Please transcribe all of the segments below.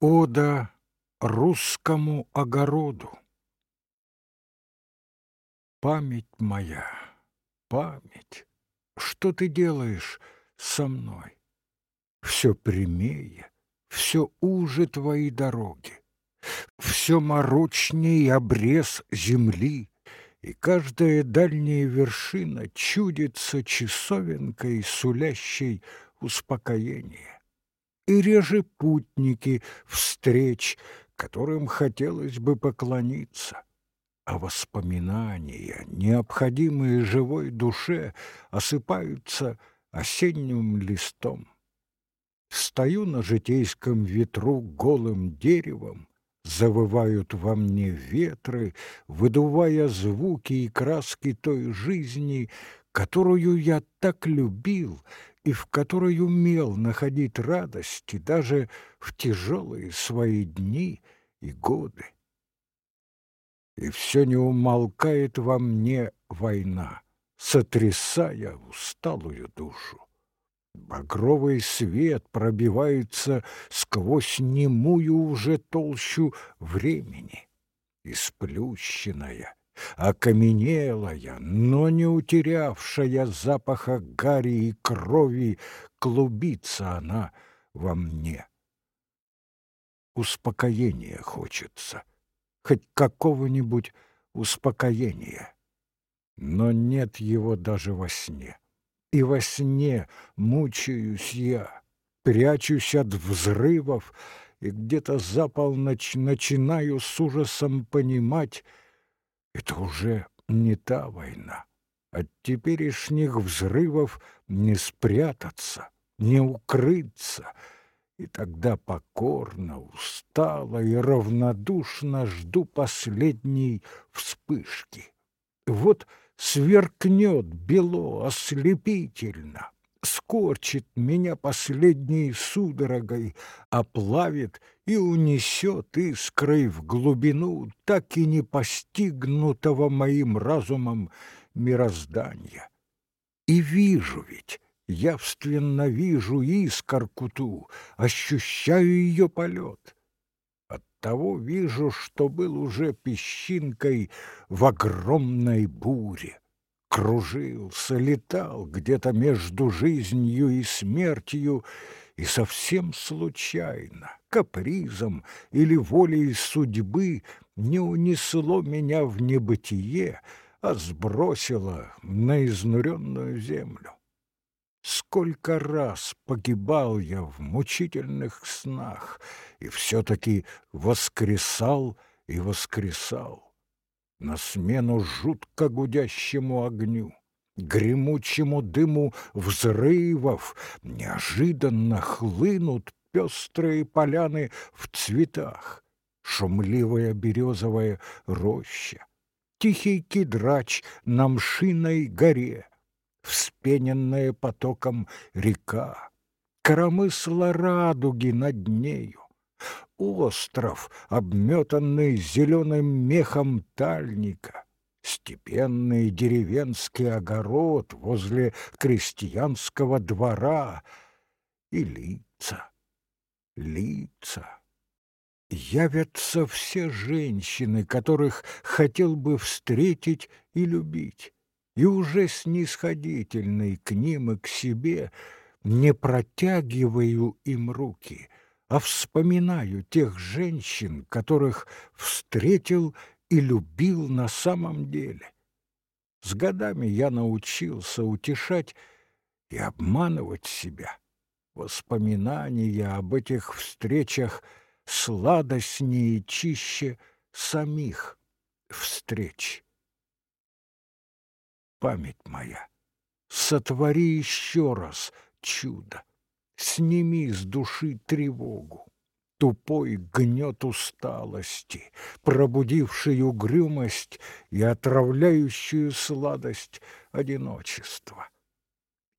Ода русскому огороду. Память моя, память, что ты делаешь со мной? Все прямее, все уже твои дороги, все морочней обрез земли, и каждая дальняя вершина чудится часовенкой, сулящей успокоение. И реже путники встреч, которым хотелось бы поклониться, а воспоминания, необходимые живой душе, осыпаются осенним листом. Стою на житейском ветру голым деревом, Завывают во мне ветры, выдувая звуки и краски той жизни, которую я так любил и в которой умел находить радости даже в тяжелые свои дни и годы. И все не умолкает во мне война, сотрясая усталую душу. Багровый свет пробивается сквозь немую уже толщу времени. Исплющенная, окаменелая, но не утерявшая запаха гари и крови, клубится она во мне. Успокоения хочется, хоть какого-нибудь успокоения, но нет его даже во сне и во сне мучаюсь я, прячусь от взрывов, и где-то за полночь начинаю с ужасом понимать, это уже не та война. От теперешних взрывов не спрятаться, не укрыться, и тогда покорно, устало и равнодушно жду последней вспышки. Вот — сверкнет бело ослепительно, скорчит меня последней судорогой, оплавит и унесет искрой в глубину так и не постигнутого моим разумом мироздания. И вижу ведь, явственно вижу искорку ту, ощущаю ее полет. Оттого вижу, что был уже песчинкой в огромной буре. Кружился, летал где-то между жизнью и смертью, и совсем случайно, капризом или волей судьбы не унесло меня в небытие, а сбросило на изнуренную землю. Сколько раз погибал я в мучительных снах и все-таки воскресал и воскресал. На смену жутко гудящему огню, гремучему дыму взрывов неожиданно хлынут пестрые поляны в цветах, шумливая березовая роща, тихий кедрач на мшиной горе — вспененная потоком река, коромысла радуги над нею, остров, обметанный зеленым мехом тальника, степенный деревенский огород возле крестьянского двора. И лица, лица. Явятся все женщины, которых хотел бы встретить и любить. И уже снисходительный к ним и к себе не протягиваю им руки, а вспоминаю тех женщин, которых встретил и любил на самом деле. С годами я научился утешать и обманывать себя. Воспоминания об этих встречах сладостнее и чище самих встреч память моя, сотвори еще раз чудо, сними с души тревогу, тупой гнет усталости, пробудивший угрюмость и отравляющую сладость одиночества.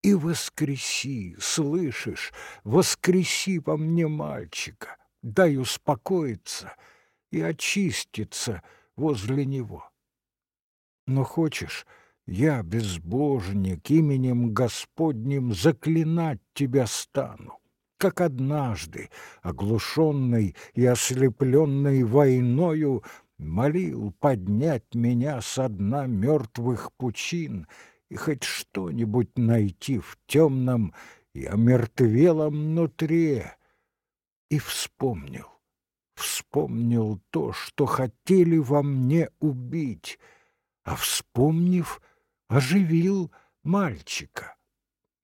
И воскреси, слышишь, воскреси во мне мальчика, дай успокоиться и очиститься возле него. Но хочешь, я, безбожник, именем Господним заклинать тебя стану, как однажды, оглушенный и ослепленный войною, молил поднять меня со дна мертвых пучин и хоть что-нибудь найти в темном и омертвелом нутре. И вспомнил, вспомнил то, что хотели во мне убить, а вспомнив, оживил мальчика.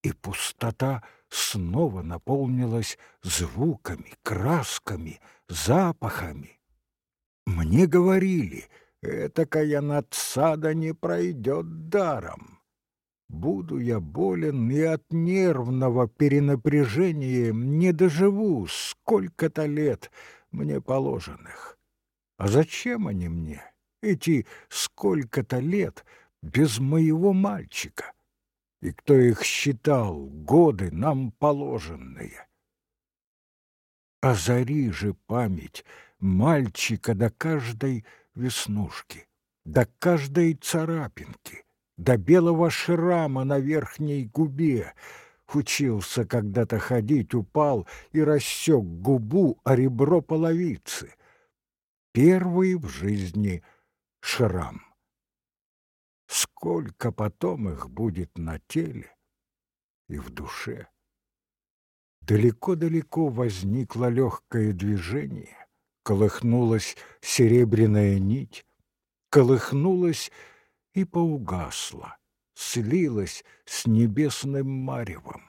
И пустота снова наполнилась звуками, красками, запахами. Мне говорили, этакая надсада не пройдет даром. Буду я болен и от нервного перенапряжения не доживу сколько-то лет мне положенных. А зачем они мне, эти сколько-то лет без моего мальчика? И кто их считал, годы нам положенные? Озари же память мальчика до каждой веснушки, до каждой царапинки, до белого шрама на верхней губе. Учился когда-то ходить, упал и рассек губу о ребро половицы. Первый в жизни шрам. Сколько потом их будет на теле и в душе. Далеко-далеко возникло легкое движение, колыхнулась серебряная нить, колыхнулась и поугасла, слилась с небесным маревом.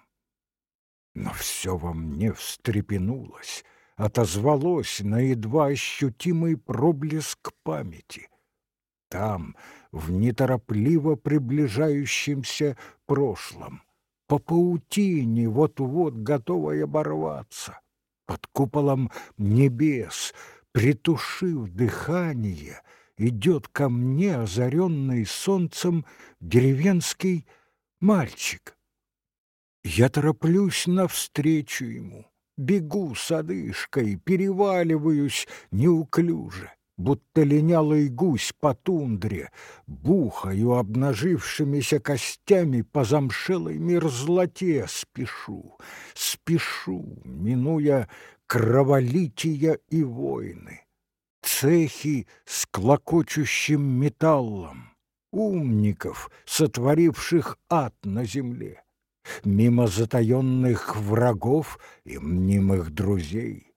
Но все во мне встрепенулось, отозвалось на едва ощутимый проблеск памяти. Там, в неторопливо приближающемся прошлом, по паутине вот-вот готовой оборваться, под куполом небес, притушив дыхание, идет ко мне, озаренный солнцем, деревенский мальчик. Я тороплюсь навстречу ему, бегу с одышкой, переваливаюсь неуклюже будто линялый гусь по тундре, бухаю обнажившимися костями по замшелой мерзлоте спешу, спешу, минуя кроволития и войны, цехи с клокочущим металлом, умников, сотворивших ад на земле, мимо затаенных врагов и мнимых друзей,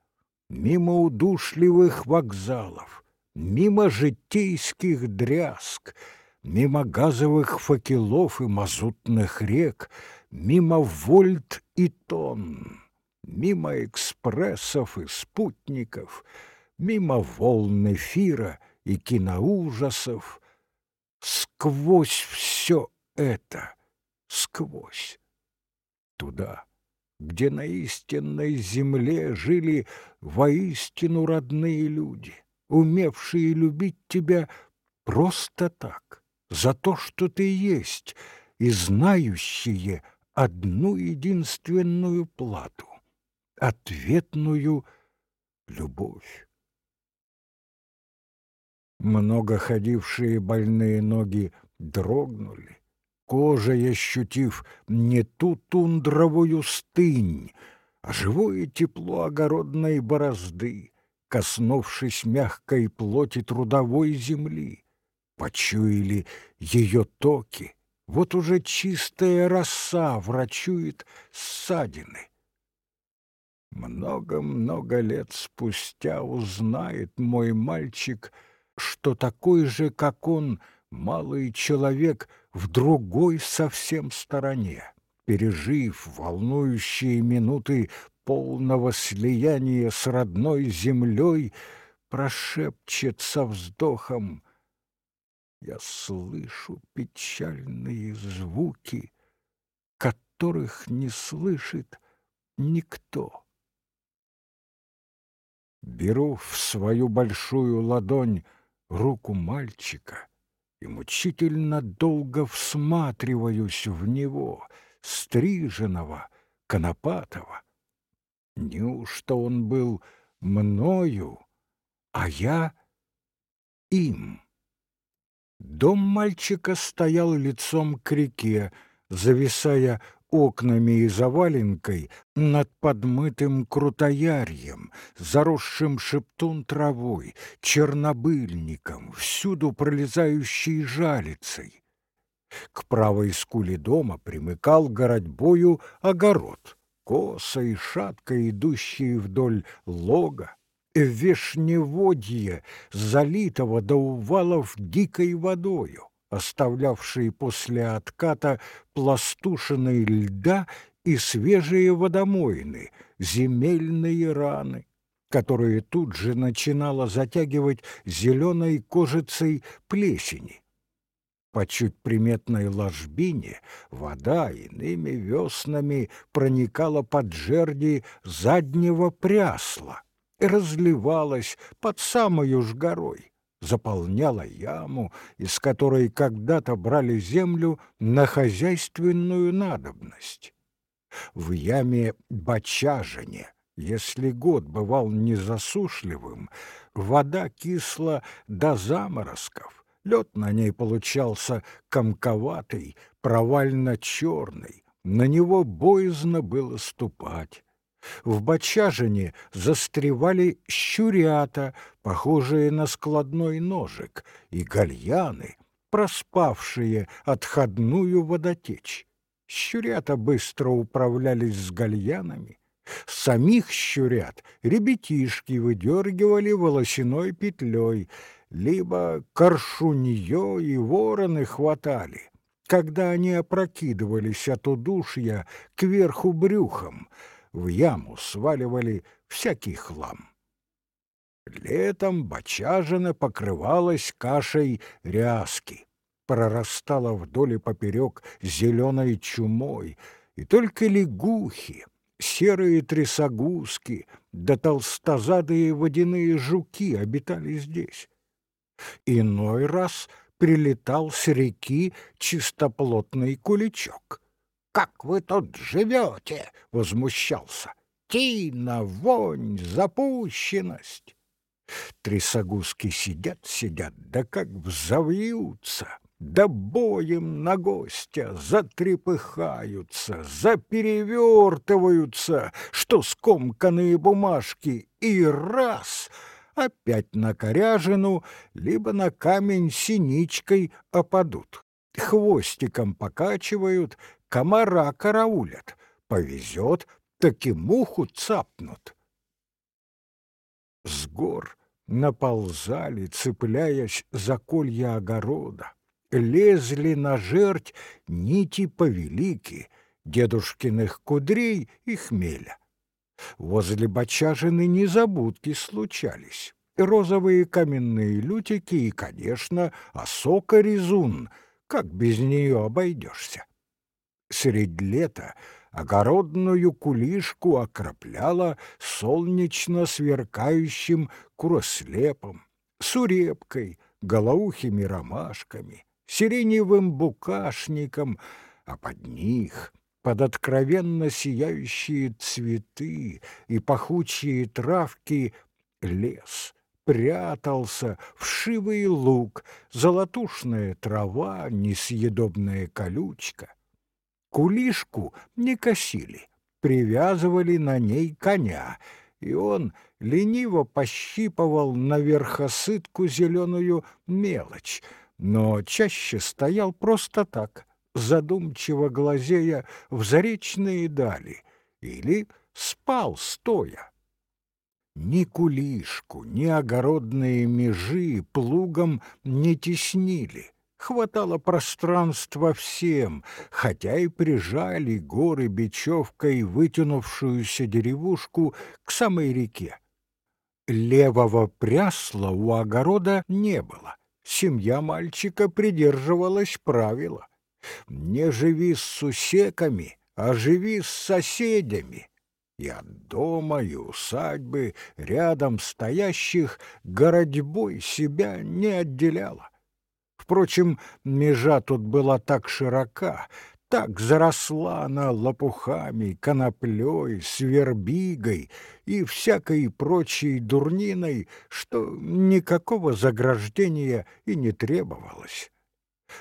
мимо удушливых вокзалов, мимо житейских дрязг, мимо газовых факелов и мазутных рек, мимо вольт и тонн, мимо экспрессов и спутников, мимо волн эфира и киноужасов, сквозь все это, сквозь, туда, где на истинной земле жили воистину родные люди умевшие любить тебя просто так, за то, что ты есть, и знающие одну единственную плату — ответную любовь. Много ходившие больные ноги дрогнули, кожей ощутив не ту тундровую стынь, а живое тепло огородной борозды, коснувшись мягкой плоти трудовой земли, почуяли ее токи, вот уже чистая роса врачует ссадины. Много-много лет спустя узнает мой мальчик, что такой же, как он, малый человек в другой совсем стороне, пережив волнующие минуты полного слияния с родной землей, прошепчет со вздохом «Я слышу печальные звуки, которых не слышит никто». Беру в свою большую ладонь руку мальчика и мучительно долго всматриваюсь в него, стриженного, конопатого. Неужто он был мною, а я им? Дом мальчика стоял лицом к реке, зависая окнами и заваленкой над подмытым крутоярьем, заросшим шептун травой, чернобыльником, всюду пролезающей жалицей. К правой скуле дома примыкал городьбою огород, косо и шатко идущий вдоль лога, вешневодье, залитого до увалов дикой водою, оставлявшие после отката пластушиной льда и свежие водомойны, земельные раны, которые тут же начинала затягивать зеленой кожицей плесени. По чуть приметной ложбине вода иными веснами проникала под жерди заднего прясла и разливалась под самою ж горой, заполняла яму, из которой когда-то брали землю на хозяйственную надобность. В яме Бочажине, если год бывал незасушливым, вода кисла до заморозков, Лед на ней получался комковатый, провально-черный, на него боязно было ступать. В бочажине застревали щурята, похожие на складной ножик, и гальяны, проспавшие отходную водотечь. Щурята быстро управлялись с гальянами. Самих щурят ребятишки выдергивали волосяной петлей — либо коршунье и вороны хватали, когда они опрокидывались от удушья кверху брюхом, в яму сваливали всякий хлам. Летом бочажина покрывалась кашей ряски, прорастала вдоль и поперек зеленой чумой, и только лягухи, серые трясогузки да толстозадые водяные жуки обитали здесь. Иной раз прилетал с реки чистоплотный куличок. «Как вы тут живете?» — возмущался. «Тина, вонь, запущенность!» Трясогузки сидят, сидят, да как взовьются, да боем на гостя затрепыхаются, заперевертываются, что скомканные бумажки, и раз — опять на коряжину, либо на камень синичкой опадут. Хвостиком покачивают, комара караулят. Повезет, так и муху цапнут. С гор наползали, цепляясь за колья огорода, лезли на жерть нити повелики, дедушкиных кудрей и хмеля. Возле бочажины незабудки случались. Розовые каменные лютики и, конечно, осока-резун. Как без нее обойдешься? Средь лета огородную кулишку окропляла солнечно сверкающим курослепом, сурепкой, голоухими ромашками, сиреневым букашником, а под них под откровенно сияющие цветы и пахучие травки лес прятался вшивый луг, золотушная трава, несъедобная колючка. Кулишку не косили, привязывали на ней коня, и он лениво пощипывал на верхосытку зеленую мелочь, но чаще стоял просто так — задумчиво глазея в заречные дали, или спал стоя. Ни кулишку, ни огородные межи плугом не теснили. Хватало пространства всем, хотя и прижали горы бечевкой вытянувшуюся деревушку к самой реке. Левого прясла у огорода не было. Семья мальчика придерживалась правила. Не живи с сусеками, а живи с соседями. И от дома и усадьбы, рядом стоящих, городьбой себя не отделяла. Впрочем, межа тут была так широка, так заросла она лопухами, коноплей, свербигой и всякой прочей дурниной, что никакого заграждения и не требовалось.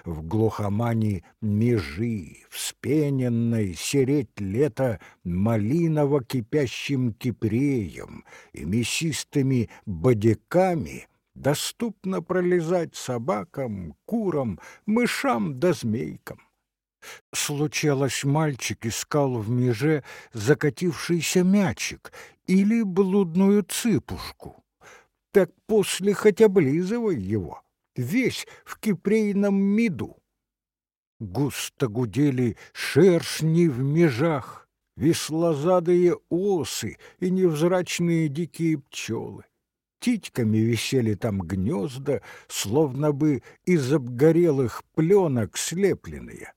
В глухомане межи, вспененной сереть лета малиново-кипящим кипреем и мясистыми бодиками доступно пролезать собакам, курам, мышам да змейкам. Случалось, мальчик искал в меже закатившийся мячик или блудную цыпушку. Так после хоть облизывай его, весь в кипрейном меду. Густо гудели шершни в межах, веслозадые осы и невзрачные дикие пчелы. Титьками висели там гнезда, словно бы из обгорелых пленок слепленные.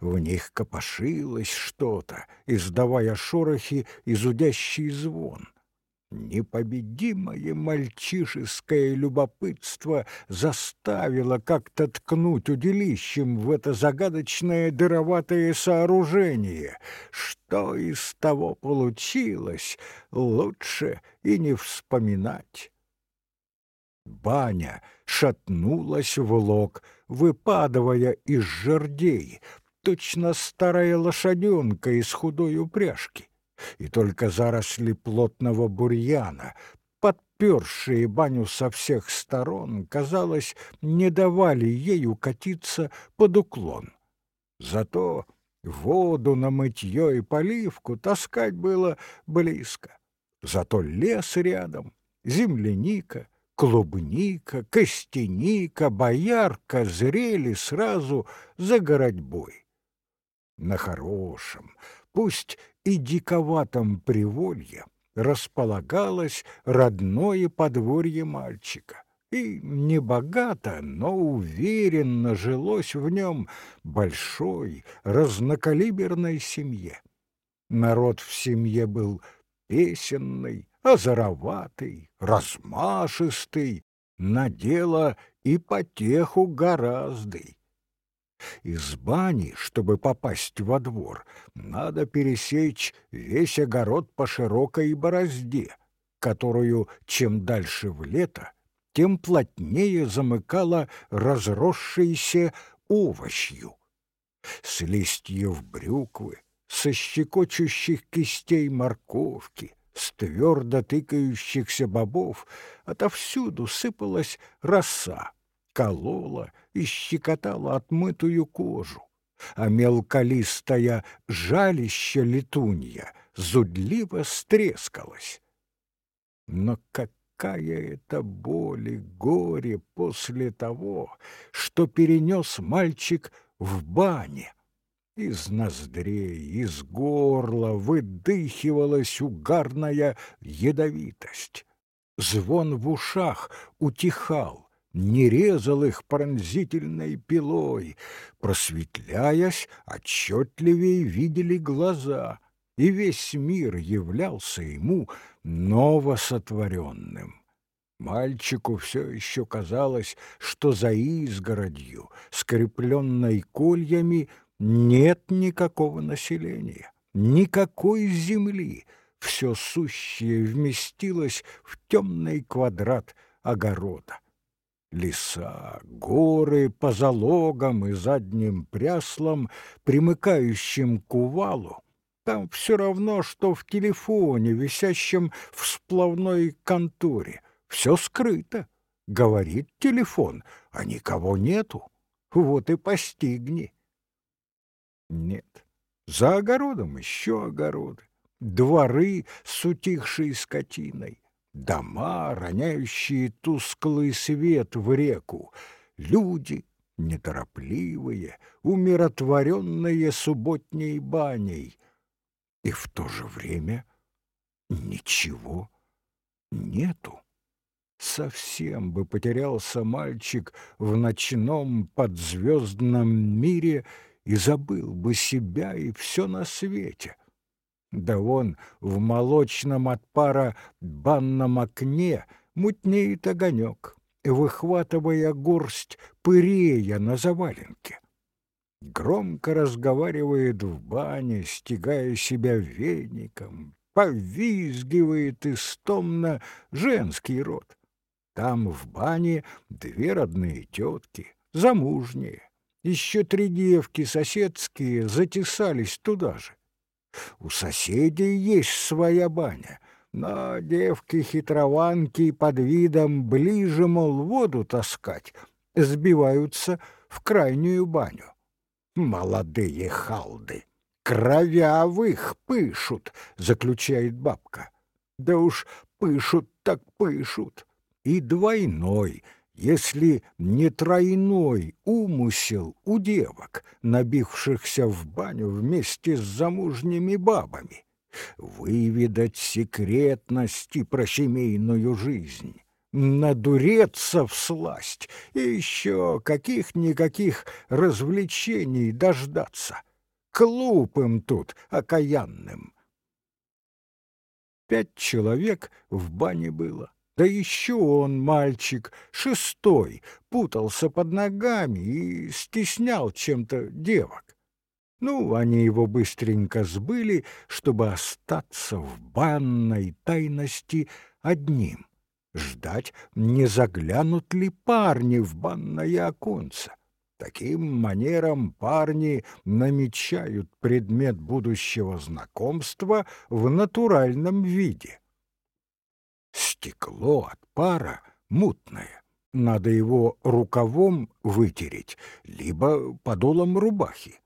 В них копошилось что-то, издавая шорохи и зудящий звон. Непобедимое мальчишеское любопытство заставило как-то ткнуть удилищем в это загадочное дыроватое сооружение. Что из того получилось, лучше и не вспоминать. Баня шатнулась в лог, выпадывая из жердей, точно старая лошаденка из худой упряжки, и только заросли плотного бурьяна, подпершие баню со всех сторон, казалось, не давали ей укатиться под уклон. Зато воду на мытье и поливку таскать было близко. Зато лес рядом, земляника, клубника, костяника, боярка зрели сразу за городьбой на хорошем, пусть и диковатом приволье располагалось родное подворье мальчика. И небогато, но уверенно жилось в нем большой, разнокалиберной семье. Народ в семье был песенный, озороватый, размашистый, на дело и потеху гораздый. Из бани, чтобы попасть во двор, надо пересечь весь огород по широкой борозде, которую чем дальше в лето, тем плотнее замыкала разросшейся овощью. С листьев брюквы, со щекочущих кистей морковки, с твердо тыкающихся бобов отовсюду сыпалась роса, колола и щекотала отмытую кожу, а мелколистая жалище летунья зудливо стрескалась. Но какая это боль и горе после того, что перенес мальчик в бане! Из ноздрей, из горла выдыхивалась угарная ядовитость. Звон в ушах утихал, не резал их пронзительной пилой. Просветляясь, отчетливее видели глаза, и весь мир являлся ему новосотворенным. Мальчику все еще казалось, что за изгородью, скрепленной кольями, нет никакого населения, никакой земли. Все сущее вместилось в темный квадрат огорода. Леса, горы по залогам и задним пряслам, примыкающим к увалу, там все равно, что в телефоне, висящем в сплавной конторе. Все скрыто. Говорит телефон, а никого нету. Вот и постигни. Нет, за огородом еще огороды, дворы с утихшей скотиной, дома, роняющие тусклый свет в реку, люди, неторопливые, умиротворенные субботней баней. И в то же время ничего нету. Совсем бы потерялся мальчик в ночном подзвездном мире и забыл бы себя и все на свете. Да вон в молочном от пара банном окне мутнеет огонек, выхватывая горсть пырея на заваленке. Громко разговаривает в бане, стегая себя веником, повизгивает истомно женский род. Там в бане две родные тетки, замужние, Еще три девки соседские затесались туда же. У соседей есть своя баня, но девки-хитрованки под видом ближе, мол, воду таскать, сбиваются в крайнюю баню. Молодые халды, кровявых пышут, заключает бабка. Да уж пышут так пышут. И двойной, если не тройной умысел у девок, набившихся в баню вместе с замужними бабами, выведать секретности про семейную жизнь, надуреться в сласть и еще каких-никаких развлечений дождаться. Клупым тут, окаянным. Пять человек в бане было. Да еще он, мальчик, шестой, путался под ногами и стеснял чем-то девок. Ну, они его быстренько сбыли, чтобы остаться в банной тайности одним ждать, не заглянут ли парни в банное оконце. Таким манером парни намечают предмет будущего знакомства в натуральном виде. Стекло от пара мутное. Надо его рукавом вытереть, либо подолом рубахи.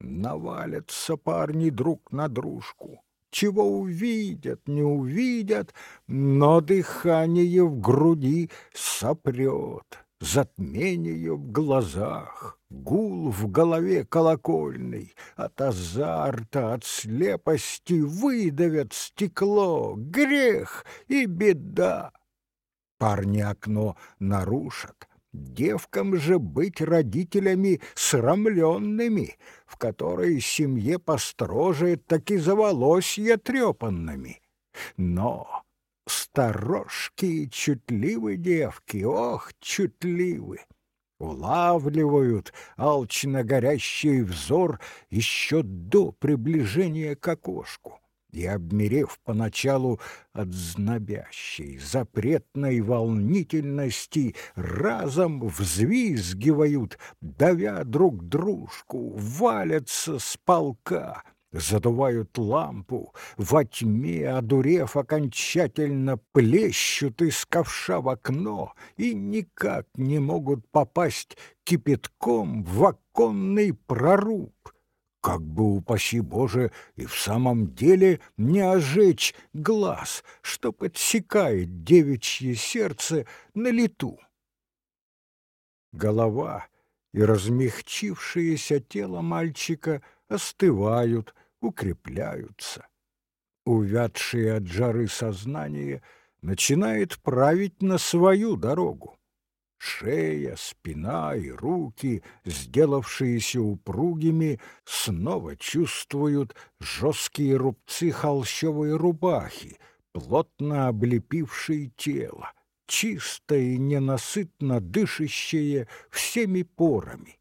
Навалятся парни друг на дружку чего увидят, не увидят, но дыхание в груди сопрет, затмение в глазах, гул в голове колокольный, от азарта, от слепости выдавят стекло, грех и беда. Парни окно нарушат, Девкам же быть родителями срамленными, в которой семье построже таки заволосья трепанными. Но сторожки чутливы девки, ох, чутливы! Улавливают алчно горящий взор еще до приближения к окошку и, обмерев поначалу от знобящей, запретной волнительности, разом взвизгивают, давя друг дружку, валятся с полка, задувают лампу, во тьме, одурев окончательно, плещут из ковша в окно и никак не могут попасть кипятком в оконный проруб как бы, упаси Боже, и в самом деле не ожечь глаз, что подсекает девичье сердце на лету. Голова и размягчившееся тело мальчика остывают, укрепляются. Увядшее от жары сознание начинает править на свою дорогу. Шея, спина и руки, сделавшиеся упругими, снова чувствуют жесткие рубцы холщовой рубахи, плотно облепившие тело, чисто и ненасытно дышащее всеми порами.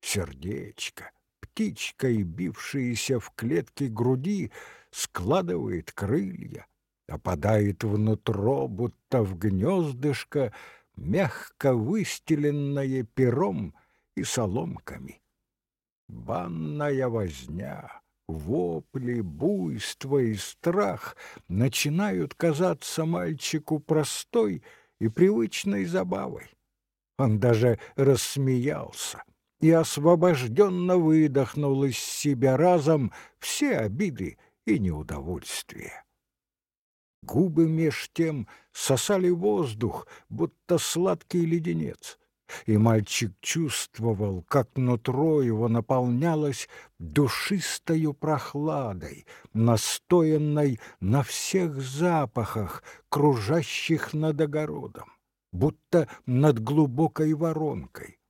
Сердечко, птичкой, бившееся в клетке груди, складывает крылья, опадает внутрь, будто в гнездышко, мягко выстеленное пером и соломками. Банная возня, вопли, буйство и страх начинают казаться мальчику простой и привычной забавой. Он даже рассмеялся и освобожденно выдохнул из себя разом все обиды и неудовольствия. Губы меж тем сосали воздух, будто сладкий леденец. И мальчик чувствовал, как нутро его наполнялось душистою прохладой, настоянной на всех запахах, кружащих над огородом, будто над глубокой воронкой,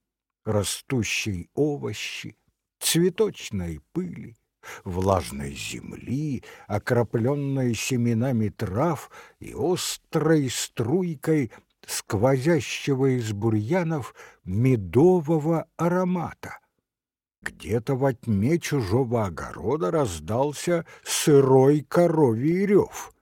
растущей овощи, цветочной пыли, влажной земли, окропленной семенами трав и острой струйкой сквозящего из бурьянов медового аромата. Где-то во тьме чужого огорода раздался сырой коровий рев.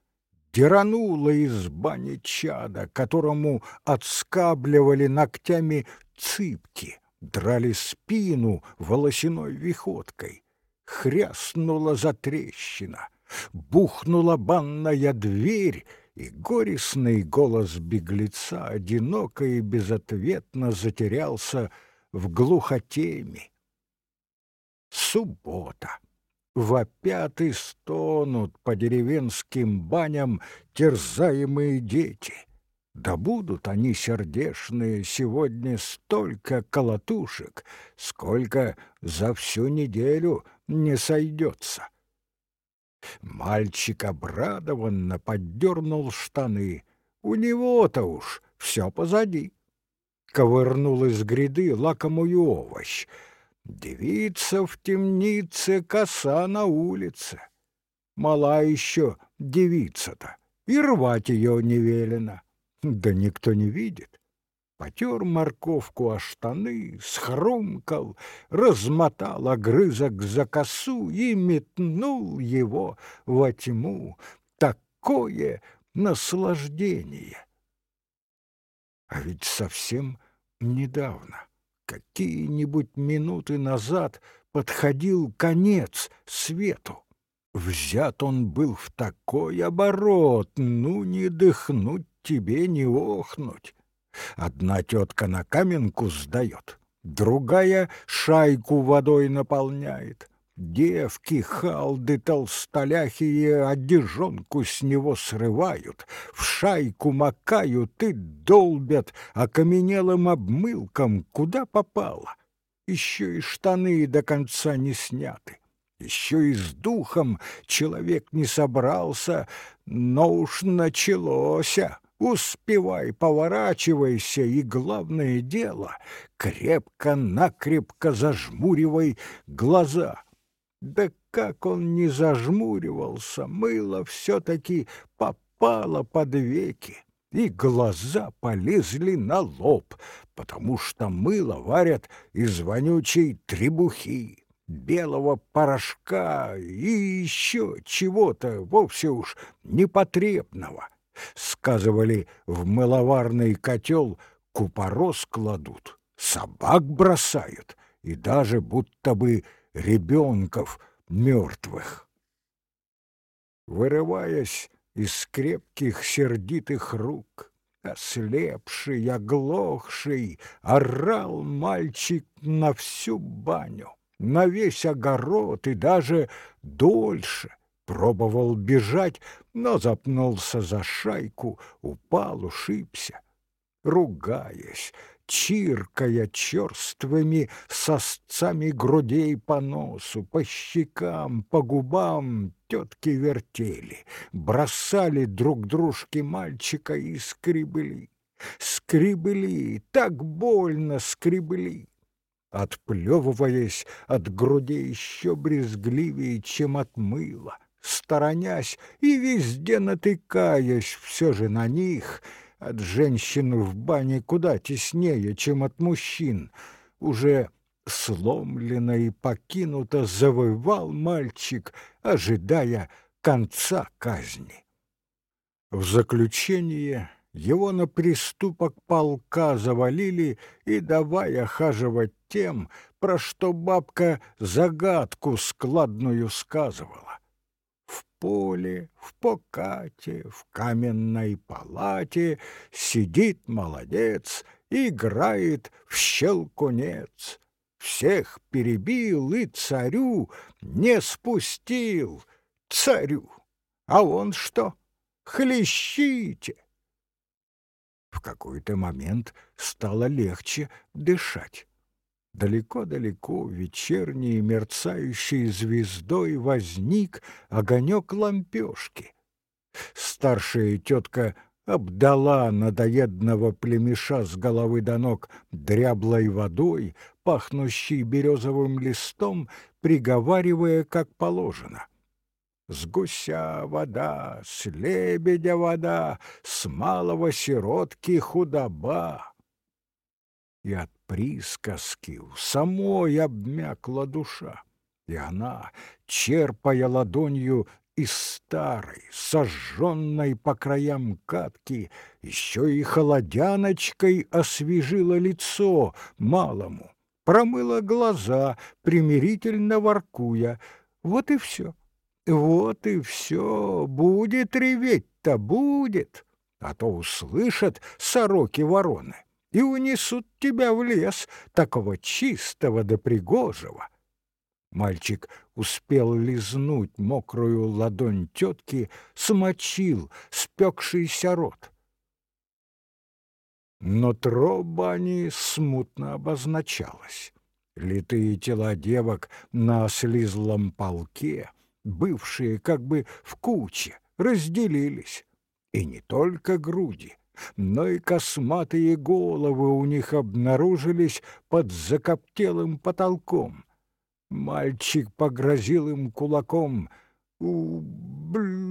Деранула из бани чада, которому отскабливали ногтями цыпки, драли спину волосяной виходкой. Хряснула затрещина, бухнула банная дверь, и горестный голос беглеца одиноко и безответно затерялся в глухотеме. Суббота. Вопят и стонут по деревенским баням терзаемые дети. Да будут они сердешные сегодня столько колотушек, сколько за всю неделю не сойдется. Мальчик обрадованно поддернул штаны. У него-то уж все позади. Ковырнул из гряды лакомую овощ. Девица в темнице, коса на улице. Мала еще девица-то, и рвать ее не велено. Да никто не видит. Потер морковку о штаны, схрумкал, размотал огрызок за косу и метнул его во тьму. Такое наслаждение! А ведь совсем недавно, какие-нибудь минуты назад, подходил конец свету. Взят он был в такой оборот, ну не дыхнуть тебе не охнуть. Одна тетка на каменку сдает, другая шайку водой наполняет. Девки, халды, толстоляхие одежонку с него срывают, в шайку макают и долбят окаменелым обмылком, куда попало. Еще и штаны до конца не сняты. Еще и с духом человек не собрался, но уж началося. Успевай, поворачивайся, и главное дело, крепко-накрепко зажмуривай глаза. Да как он не зажмуривался, мыло все-таки попало под веки, и глаза полезли на лоб, потому что мыло варят из вонючей требухи, белого порошка и еще чего-то вовсе уж непотребного. Сказывали, в мыловарный котел купорос кладут, собак бросают и даже будто бы ребенков мертвых. Вырываясь из крепких сердитых рук, ослепший, оглохший, орал мальчик на всю баню, на весь огород и даже дольше — Пробовал бежать, но запнулся за шайку, упал, ушибся. Ругаясь, чиркая черствыми сосцами грудей по носу, по щекам, по губам, тетки вертели, бросали друг дружке мальчика и скребли. Скребли, так больно скребли отплевываясь от грудей еще брезгливее, чем от мыла сторонясь и везде натыкаясь все же на них, от женщин в бане куда теснее, чем от мужчин, уже сломленно и покинуто завывал мальчик, ожидая конца казни. В заключение его на приступок полка завалили и давай охаживать тем, про что бабка загадку складную сказывала поле, в покате, в каменной палате Сидит молодец, играет в щелкунец. Всех перебил и царю не спустил, царю. А он что? Хлещите! В какой-то момент стало легче дышать. Далеко-далеко вечерней мерцающей звездой возник огонек лампешки. Старшая тетка обдала надоедного племеша с головы до ног дряблой водой, пахнущей березовым листом, приговаривая, как положено. С гуся вода, с лебедя вода, с малого сиротки худоба. И от присказки у самой обмякла душа, и она, черпая ладонью из старой, сожженной по краям катки, еще и холодяночкой освежила лицо малому, промыла глаза, примирительно воркуя. Вот и все. Вот и все. Будет реветь-то, будет. А то услышат сороки-вороны и унесут тебя в лес, такого чистого да пригожего. Мальчик успел лизнуть мокрую ладонь тетки, смочил спекшийся рот. Но троба смутно обозначалась. Литые тела девок на слизлом полке, бывшие как бы в куче, разделились. И не только груди, но и косматые головы у них обнаружились под закоптелым потолком. Мальчик погрозил им кулаком. «Ублюдищи!»